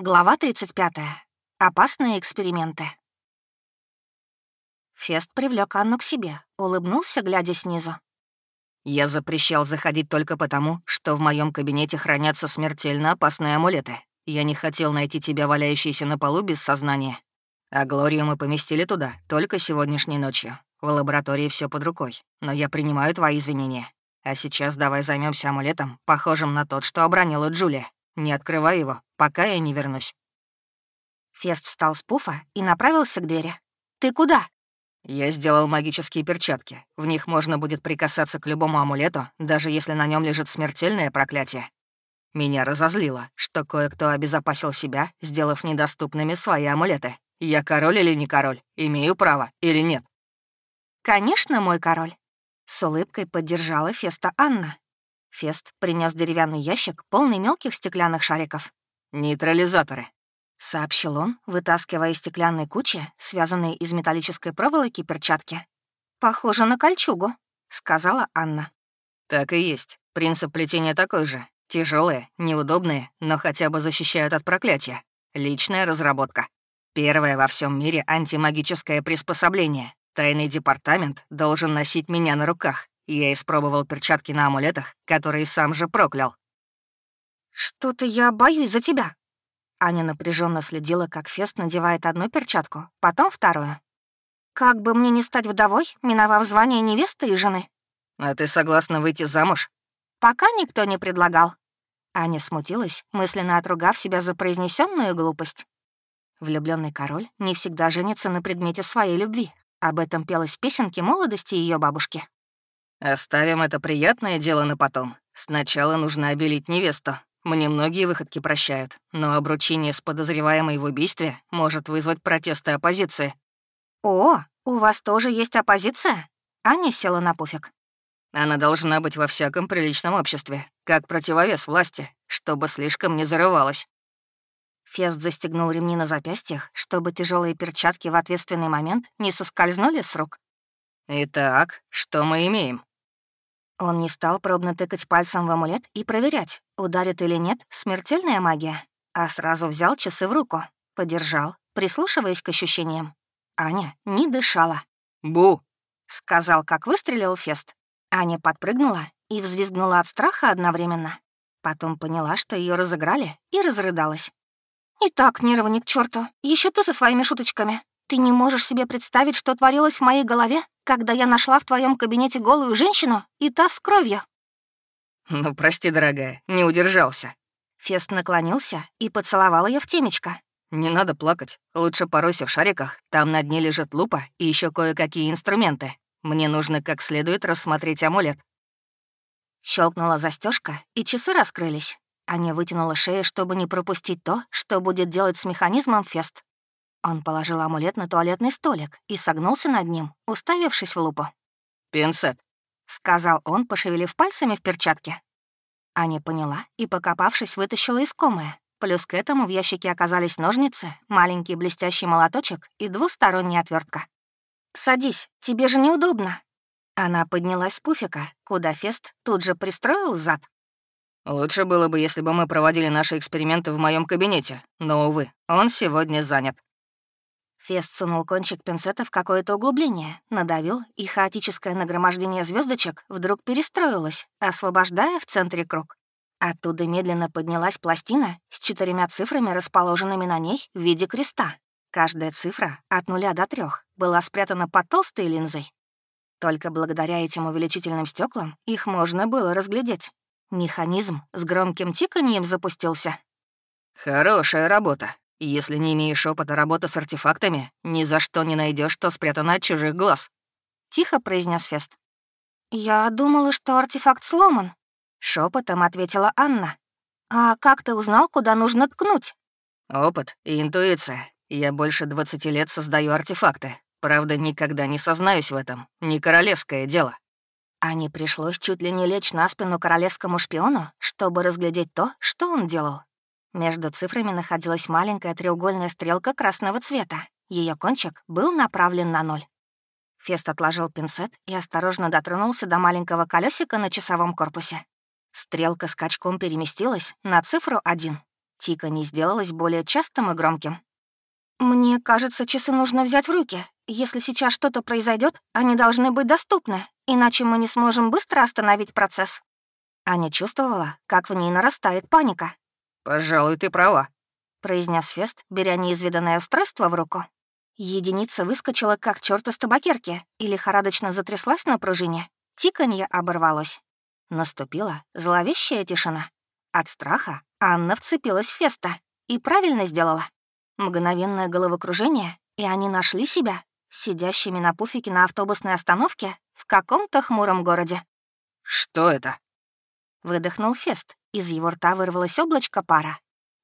Глава 35. Опасные эксперименты. Фест привлек Анну к себе, улыбнулся, глядя снизу. «Я запрещал заходить только потому, что в моем кабинете хранятся смертельно опасные амулеты. Я не хотел найти тебя, валяющейся на полу без сознания. А Глорию мы поместили туда только сегодняшней ночью. В лаборатории все под рукой, но я принимаю твои извинения. А сейчас давай займемся амулетом, похожим на тот, что обронила Джулия. Не открывай его, пока я не вернусь». Фест встал с пуфа и направился к двери. «Ты куда?» «Я сделал магические перчатки. В них можно будет прикасаться к любому амулету, даже если на нем лежит смертельное проклятие. Меня разозлило, что кое-кто обезопасил себя, сделав недоступными свои амулеты. Я король или не король? Имею право или нет?» «Конечно, мой король», — с улыбкой поддержала Феста Анна. Фест принес деревянный ящик, полный мелких стеклянных шариков. «Нейтрализаторы», — сообщил он, вытаскивая из стеклянной кучи, связанные из металлической проволоки, перчатки. «Похоже на кольчугу», — сказала Анна. «Так и есть. Принцип плетения такой же. Тяжелые, неудобные, но хотя бы защищают от проклятия. Личная разработка. Первое во всем мире антимагическое приспособление. Тайный департамент должен носить меня на руках. Я испробовал перчатки на амулетах, которые сам же проклял. «Что-то я боюсь за тебя». Аня напряженно следила, как Фест надевает одну перчатку, потом вторую. «Как бы мне не стать вдовой, миновав звание невесты и жены?» «А ты согласна выйти замуж?» «Пока никто не предлагал». Аня смутилась, мысленно отругав себя за произнесенную глупость. Влюбленный король не всегда женится на предмете своей любви. Об этом пелось в песенке молодости ее бабушки. «Оставим это приятное дело на потом. Сначала нужно обелить невесту. Мне многие выходки прощают, но обручение с подозреваемой в убийстве может вызвать протесты оппозиции». «О, у вас тоже есть оппозиция?» Аня села на пуфик. «Она должна быть во всяком приличном обществе, как противовес власти, чтобы слишком не зарывалась». Фест застегнул ремни на запястьях, чтобы тяжелые перчатки в ответственный момент не соскользнули с рук. «Итак, что мы имеем?» Он не стал пробно тыкать пальцем в амулет и проверять, ударит или нет смертельная магия, а сразу взял часы в руку, подержал, прислушиваясь к ощущениям. Аня не дышала. «Бу!» — сказал, как выстрелил Фест. Аня подпрыгнула и взвизгнула от страха одновременно. Потом поняла, что ее разыграли, и разрыдалась. «И так, к черту. Еще ты со своими шуточками. Ты не можешь себе представить, что творилось в моей голове, когда я нашла в твоем кабинете голую женщину и та с кровью». «Ну, прости, дорогая, не удержался». Фест наклонился и поцеловал ее в темечко. «Не надо плакать. Лучше поройся в шариках. Там на дне лежит лупа и еще кое-какие инструменты. Мне нужно как следует рассмотреть амулет». Щелкнула застежка, и часы раскрылись. Аня вытянула шею, чтобы не пропустить то, что будет делать с механизмом Фест. Он положил амулет на туалетный столик и согнулся над ним, уставившись в лупу. «Пинцет», — сказал он, пошевелив пальцами в перчатке. Аня поняла и, покопавшись, вытащила искомое. Плюс к этому в ящике оказались ножницы, маленький блестящий молоточек и двусторонняя отвертка. «Садись, тебе же неудобно». Она поднялась с пуфика, куда Фест тут же пристроил зад. «Лучше было бы, если бы мы проводили наши эксперименты в моем кабинете, но, увы, он сегодня занят». Фест сунул кончик пинцета в какое-то углубление, надавил, и хаотическое нагромождение звездочек вдруг перестроилось, освобождая в центре круг. Оттуда медленно поднялась пластина с четырьмя цифрами, расположенными на ней в виде креста. Каждая цифра от нуля до трех была спрятана под толстой линзой. Только благодаря этим увеличительным стеклам их можно было разглядеть. Механизм с громким тиканьем запустился. «Хорошая работа», если не имеешь опыта работы с артефактами, ни за что не найдешь, что спрятано от чужих глаз. Тихо произнес Фест. Я думала, что артефакт сломан. Шепотом ответила Анна. А как ты узнал, куда нужно ткнуть? Опыт и интуиция. Я больше 20 лет создаю артефакты. Правда, никогда не сознаюсь в этом. Не королевское дело. А не пришлось чуть ли не лечь на спину королевскому шпиону, чтобы разглядеть то, что он делал. Между цифрами находилась маленькая треугольная стрелка красного цвета. Ее кончик был направлен на ноль. Фест отложил пинцет и осторожно дотронулся до маленького колесика на часовом корпусе. Стрелка скачком переместилась на цифру один. Тика не сделалась более частым и громким. «Мне кажется, часы нужно взять в руки. Если сейчас что-то произойдет, они должны быть доступны, иначе мы не сможем быстро остановить процесс». Аня чувствовала, как в ней нарастает паника. «Пожалуй, ты права», — произнес Фест, беря неизведанное устройство в руку. Единица выскочила, как черт из табакерки, и лихорадочно затряслась на пружине. Тиканье оборвалось. Наступила зловещая тишина. От страха Анна вцепилась в Феста и правильно сделала. Мгновенное головокружение, и они нашли себя, сидящими на пуфике на автобусной остановке в каком-то хмуром городе. «Что это?» Выдохнул Фест, из его рта вырвалось облачко пара.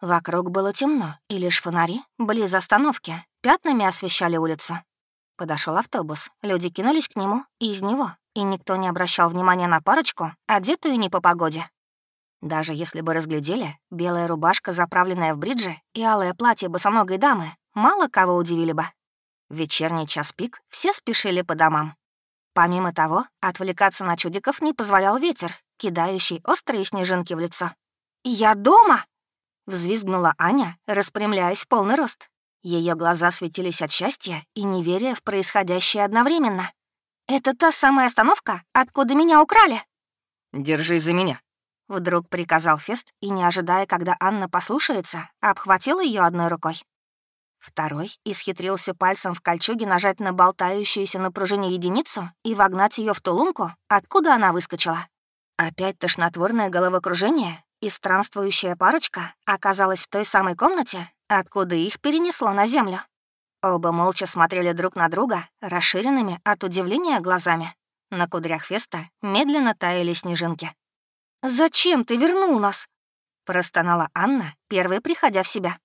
Вокруг было темно, и лишь фонари, близ остановки, пятнами освещали улицу. Подошел автобус, люди кинулись к нему и из него, и никто не обращал внимания на парочку, одетую не по погоде. Даже если бы разглядели, белая рубашка, заправленная в бриджи, и алое платье босоногой дамы мало кого удивили бы. В вечерний час пик все спешили по домам. Помимо того, отвлекаться на чудиков не позволял ветер, кидающий острые снежинки в лицо. «Я дома!» — взвизгнула Аня, распрямляясь в полный рост. Ее глаза светились от счастья и неверия в происходящее одновременно. «Это та самая остановка, откуда меня украли?» «Держи за меня», Вдруг приказал Фест и, не ожидая, когда Анна послушается, обхватил ее одной рукой. Второй исхитрился пальцем в кольчуге нажать на болтающуюся на пружине единицу и вогнать ее в ту лунку, откуда она выскочила. Опять тошнотворное головокружение, и странствующая парочка оказалась в той самой комнате, откуда их перенесло на землю. Оба молча смотрели друг на друга, расширенными от удивления глазами. На кудрях Феста медленно таяли снежинки. «Зачем ты вернул нас?» — простонала Анна, первой приходя в себя.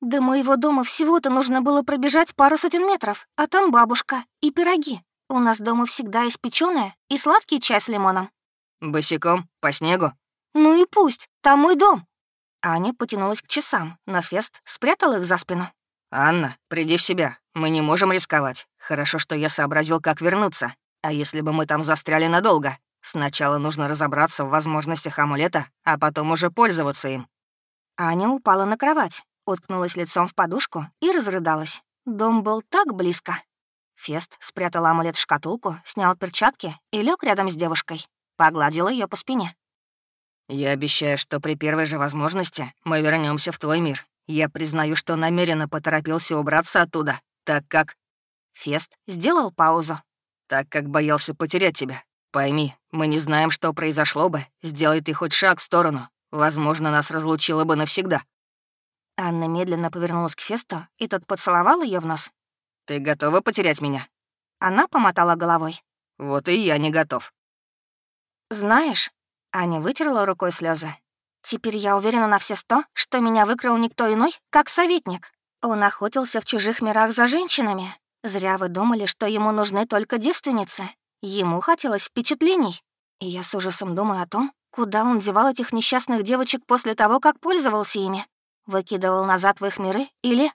«До моего дома всего-то нужно было пробежать пару сотен метров, а там бабушка и пироги. У нас дома всегда есть печёное и сладкий чай с лимоном». «Босиком? По снегу?» «Ну и пусть, там мой дом». Аня потянулась к часам, но Фест спрятал их за спину. «Анна, приди в себя. Мы не можем рисковать. Хорошо, что я сообразил, как вернуться. А если бы мы там застряли надолго? Сначала нужно разобраться в возможностях амулета, а потом уже пользоваться им». Аня упала на кровать, уткнулась лицом в подушку и разрыдалась. Дом был так близко. Фест спрятал амулет в шкатулку, снял перчатки и лег рядом с девушкой. Погладил ее по спине. «Я обещаю, что при первой же возможности мы вернемся в твой мир. Я признаю, что намеренно поторопился убраться оттуда, так как...» Фест сделал паузу. «Так как боялся потерять тебя. Пойми, мы не знаем, что произошло бы. Сделай ты хоть шаг в сторону. Возможно, нас разлучило бы навсегда». Анна медленно повернулась к Фесту, и тот поцеловал ее в нос. «Ты готова потерять меня?» Она помотала головой. «Вот и я не готов». «Знаешь...» — Аня вытерла рукой слезы. «Теперь я уверена на все сто, что меня выкрал никто иной, как советник. Он охотился в чужих мирах за женщинами. Зря вы думали, что ему нужны только девственницы. Ему хотелось впечатлений. И я с ужасом думаю о том, куда он девал этих несчастных девочек после того, как пользовался ими. Выкидывал назад в их миры или...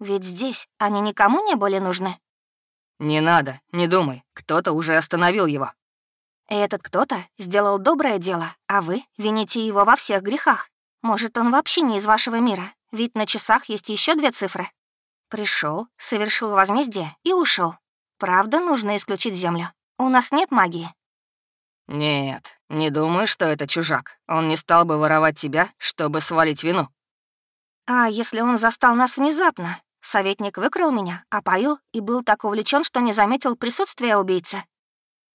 Ведь здесь они никому не были нужны. «Не надо, не думай. Кто-то уже остановил его». Этот кто-то сделал доброе дело, а вы вините его во всех грехах. Может, он вообще не из вашего мира, ведь на часах есть еще две цифры. Пришел, совершил возмездие и ушел. Правда, нужно исключить Землю. У нас нет магии?» «Нет, не думаю, что это чужак. Он не стал бы воровать тебя, чтобы свалить вину». «А если он застал нас внезапно? Советник выкрал меня, опоил и был так увлечен, что не заметил присутствия убийцы».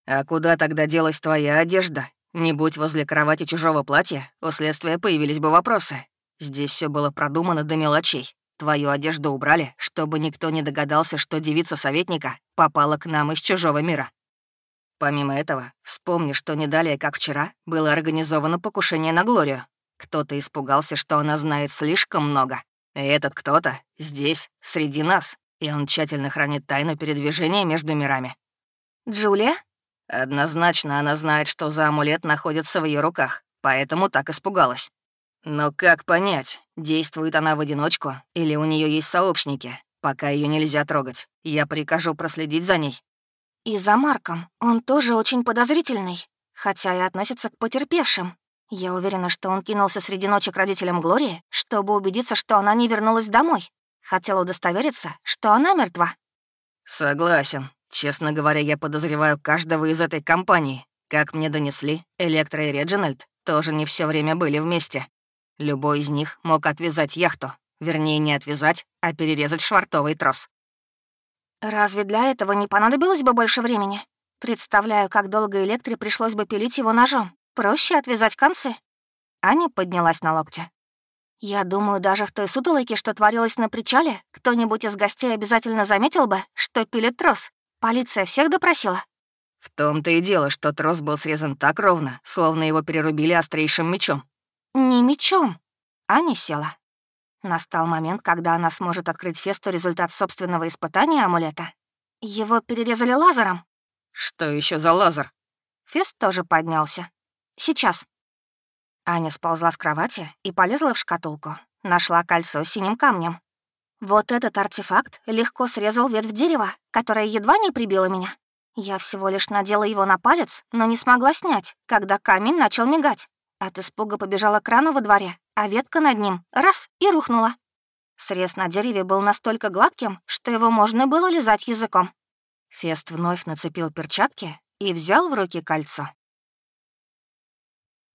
«А куда тогда делась твоя одежда? Не будь возле кровати чужого платья, у следствия появились бы вопросы. Здесь все было продумано до мелочей. Твою одежду убрали, чтобы никто не догадался, что девица советника попала к нам из чужого мира. Помимо этого, вспомни, что не далее, как вчера, было организовано покушение на Глорию. Кто-то испугался, что она знает слишком много. И этот кто-то здесь, среди нас, и он тщательно хранит тайну передвижения между мирами. «Джулия?» Однозначно она знает, что за амулет находится в ее руках, поэтому так испугалась. Но как понять, действует она в одиночку или у нее есть сообщники? Пока ее нельзя трогать. Я прикажу проследить за ней. И за Марком. Он тоже очень подозрительный, хотя и относится к потерпевшим. Я уверена, что он кинулся среди ночи к родителям Глории, чтобы убедиться, что она не вернулась домой. Хотел удостовериться, что она мертва. Согласен. Честно говоря, я подозреваю каждого из этой компании. Как мне донесли, Электро и Реджинальд тоже не все время были вместе. Любой из них мог отвязать яхту. Вернее, не отвязать, а перерезать швартовый трос. Разве для этого не понадобилось бы больше времени? Представляю, как долго Электре пришлось бы пилить его ножом. Проще отвязать концы. Аня поднялась на локте. Я думаю, даже в той сутолоке, что творилось на причале, кто-нибудь из гостей обязательно заметил бы, что пилит трос. Полиция всех допросила. В том-то и дело, что трос был срезан так ровно, словно его перерубили острейшим мечом. Не мечом. Аня села. Настал момент, когда она сможет открыть Фесту результат собственного испытания амулета. Его перерезали лазером. Что еще за лазер? Фест тоже поднялся. Сейчас. Аня сползла с кровати и полезла в шкатулку. Нашла кольцо с синим камнем. Вот этот артефакт легко срезал ветвь дерева, которая едва не прибила меня. Я всего лишь надела его на палец, но не смогла снять, когда камень начал мигать. От испуга побежала к крану во дворе, а ветка над ним — раз — и рухнула. Срез на дереве был настолько гладким, что его можно было лизать языком. Фест вновь нацепил перчатки и взял в руки кольцо.